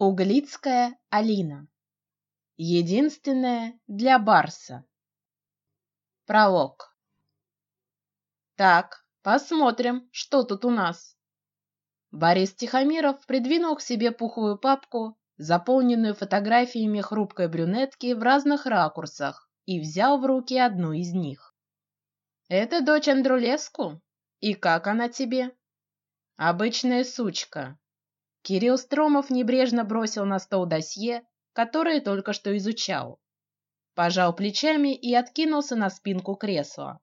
Углицкая Алина. Единственная для Барса. Пролог. Так, посмотрим, что тут у нас. Борис Тихомиров придвинул к себе пуховую папку, заполненную фотографиями хрупкой брюнетки в разных ракурсах, и взял в руки одну из них. Это дочь Андрулеску. И как она тебе? Обычная сучка, Кирилл Стромов небрежно бросил на стол досье, которое только что изучал, пожал плечами и откинулся на спинку кресла.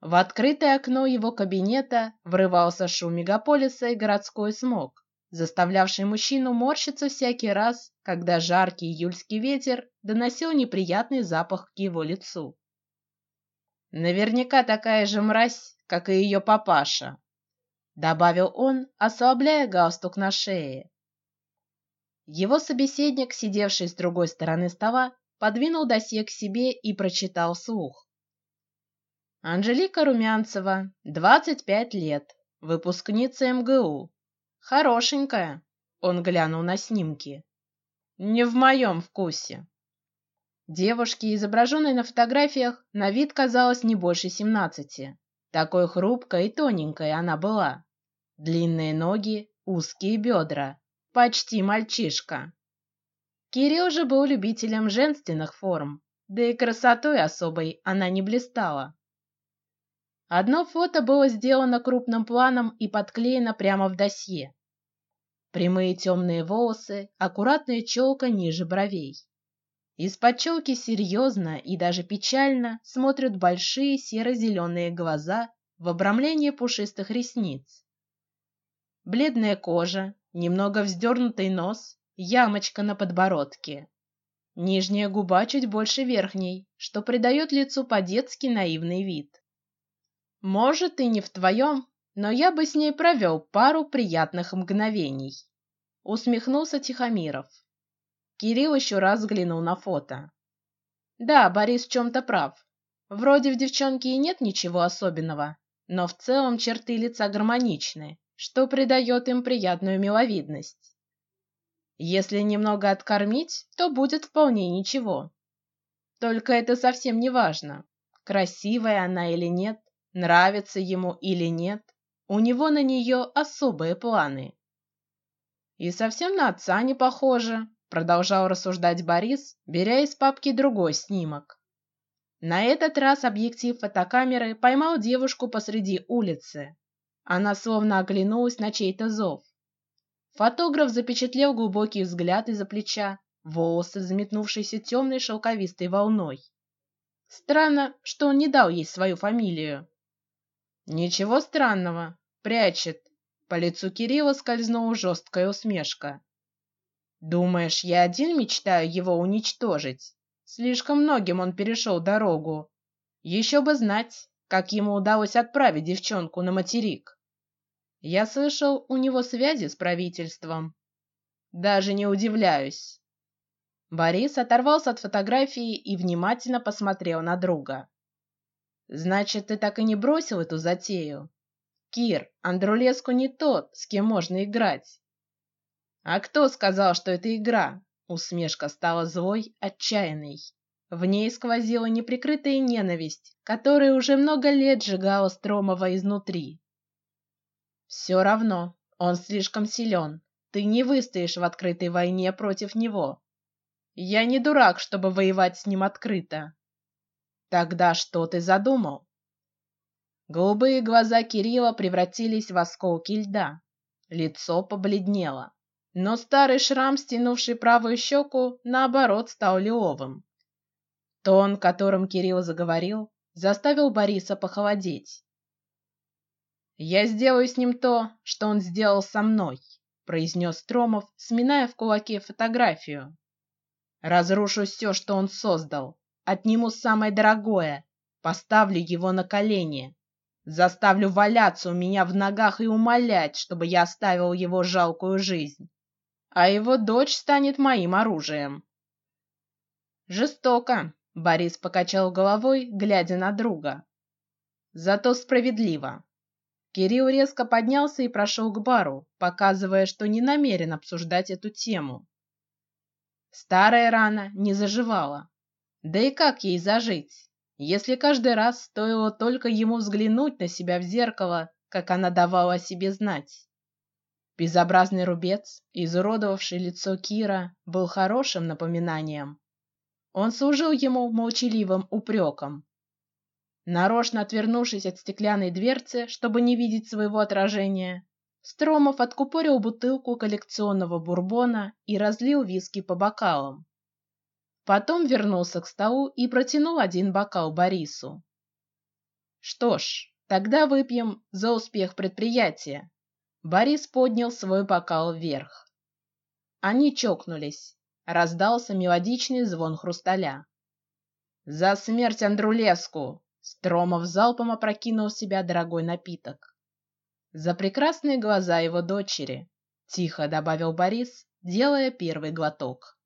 В открытое окно его кабинета врывался шум мегаполиса и городской смог, заставлявший мужчину морщиться всякий раз, когда жаркий июльский ветер доносил неприятный запах к его лицу. Наверняка такая же мразь, как и ее папаша, добавил он, ослабляя галстук на шее. Его собеседник, сидевший с другой стороны стола, подвинул досье к себе и прочитал слух. Анжелика Румянцева, двадцать пять лет, выпускница МГУ, хорошенькая. Он глянул на снимки. Не в моем вкусе. Девушке, изображенной на фотографиях, на вид казалось не больше семнадцати. Такой хрупкой и тоненькой она была. Длинные ноги, узкие бедра, почти мальчишка. Кирилл же был любителем женственных форм, да и красотой особой она не блистала. Одно фото было сделано крупным планом и подклеено прямо в досье. Прямые темные волосы, аккуратная челка ниже бровей. Из-под челки серьезно и даже печально смотрят большие серо-зеленые глаза в обрамлении пушистых ресниц бледная кожа, немного вздернутый нос, ямочка на подбородке. Нижняя губа чуть больше верхней, что придает лицу по-детски наивный вид. Может и не в твоем, но я бы с ней провел пару приятных мгновений. Усмехнулся Тихомиров. Кирилл еще раз взглянул на фото. Да, Борис в чем-то прав. Вроде в девчонке и нет ничего особенного, но в целом черты лица гармоничны что придает им приятную миловидность. Если немного откормить, то будет вполне ничего. Только это совсем не важно, красивая она или нет, нравится ему или нет. У него на нее особые планы. И совсем на отца не похоже, продолжал рассуждать Борис, беря из папки другой снимок. На этот раз объектив фотокамеры поймал девушку посреди улицы, она словно оглянулась на чей-то зов. Фотограф запечатлел глубокий взгляд из-за плеча, волосы, заметнувшиеся темной шелковистой волной. Странно, что он не дал ей свою фамилию. Ничего странного, прячет. По лицу Кирилла скользнула жесткая усмешка. Думаешь, я один мечтаю его уничтожить? Слишком многим он перешел дорогу. Еще бы знать, как ему удалось отправить девчонку на материк. Я слышал, у него связи с правительством. Даже не удивляюсь. Борис оторвался от фотографии и внимательно посмотрел на друга. Значит, ты так и не бросил эту затею, Кир? Андрулеску не тот, с кем можно играть. А кто сказал, что это игра? Усмешка стала злой, отчаянной. В ней сквозила неприкрытая ненависть, которая уже много лет сжигала Стромова изнутри. Все равно, он слишком силен. Ты не выстоишь в открытой войне против него. Я не дурак, чтобы воевать с ним открыто. Тогда что ты задумал? Голубые глаза Кирилла превратились в осколки льда. Лицо побледнело, но старый шрам, стянувший правую щеку, наоборот стал лиловым. Тон, которым Кирилл заговорил, заставил Бориса похолодеть. Я сделаю с ним то, что он сделал со мной, произнес Тромов, сминая в кулаке фотографию. Разрушу все, что он создал, отниму самое дорогое, поставлю его на колени, заставлю валяться у меня в ногах и умолять, чтобы я оставил его жалкую жизнь, а его дочь станет моим оружием. Жестоко, Борис покачал головой, глядя на друга. Зато справедливо. Кирилл резко поднялся и прошел к бару, показывая, что не намерен обсуждать эту тему. Старая рана не заживала, да и как ей зажить, если каждый раз стоило только ему взглянуть на себя в зеркало, как она давала о себе знать. Безобразный рубец, изуродовавший лицо Кира, был хорошим напоминанием. Он служил ему молчаливым упреком. Нарочно отвернувшись от стеклянной дверцы, чтобы не видеть своего отражения, Стромов откупорил бутылку коллекционного бурбона и разлил виски по бокалам. Потом вернулся к столу и протянул один бокал Борису. Что ж, тогда выпьем за успех предприятия. Борис поднял свой бокал вверх. Они чокнулись. Раздался мелодичный звон хрусталя. За смерть Андрулеску! Стромов залпом опрокинул в себя дорогой напиток. За прекрасные глаза его дочери, тихо добавил Борис, делая первый глоток.